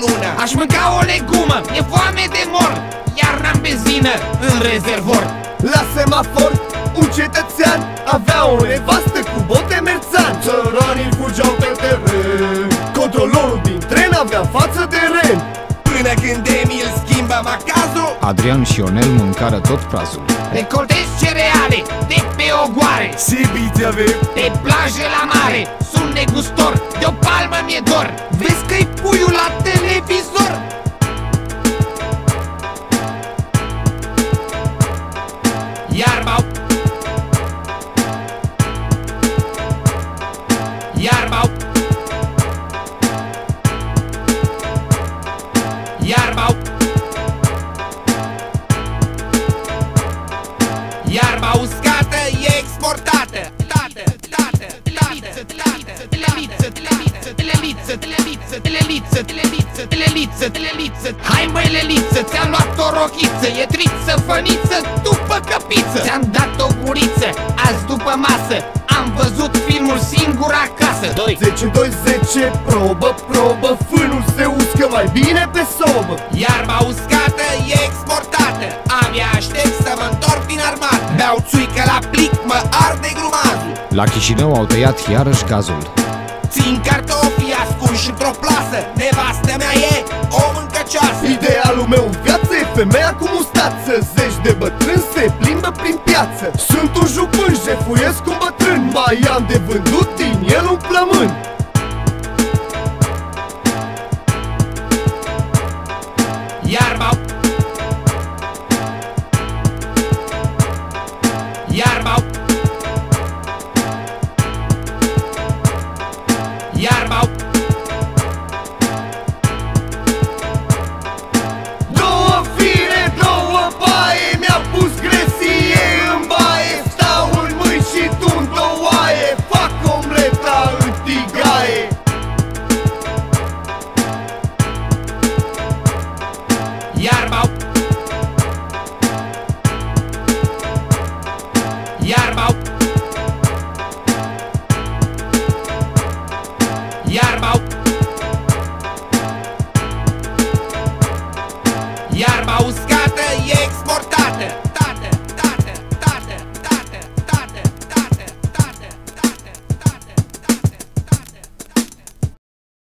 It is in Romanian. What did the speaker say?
mașină Aș mânca o legumă, e foame de mor Iar n-am benzină în rezervor. La semafor, un cetățean Avea o nevastă cu bote merțan. Țăranii fugeau pe teren Controlorul din tren avea față Adrian și Ionel mâncară tot prazul. Recoltez cereale de pe ogoare. Ce bite avem? Pe plajă la mare Sunt negustor, de o palmă mi-e dor. Vezi că-i puiul la televizor Hai măi leliță, ți-am luat o rochiță E triță, făniță, după căpiță. Ți-am dat o guriță, azi după masă Am văzut filmul singur acasă. 2 10, 2, 10, probă, probă Fânul se uscă mai bine pe sobă. Iarba uscată e exportată Abia aștept să mă întorc din armată. Beau țuică la plic, mă arde grumazul La Chișinău au tăiat iarăși gazul. Țin cartofii ascunși într-o plasă. Nevastă mea e o mâncăcioasă. Idealul meu în viață e femeia cu mustață. Zeci de bătrâni se plimbă prin piață. Sunt un jupân, jefuiesc un bătrân. Mai am de vândut din el un plămân Iarba Iarba uscată e extra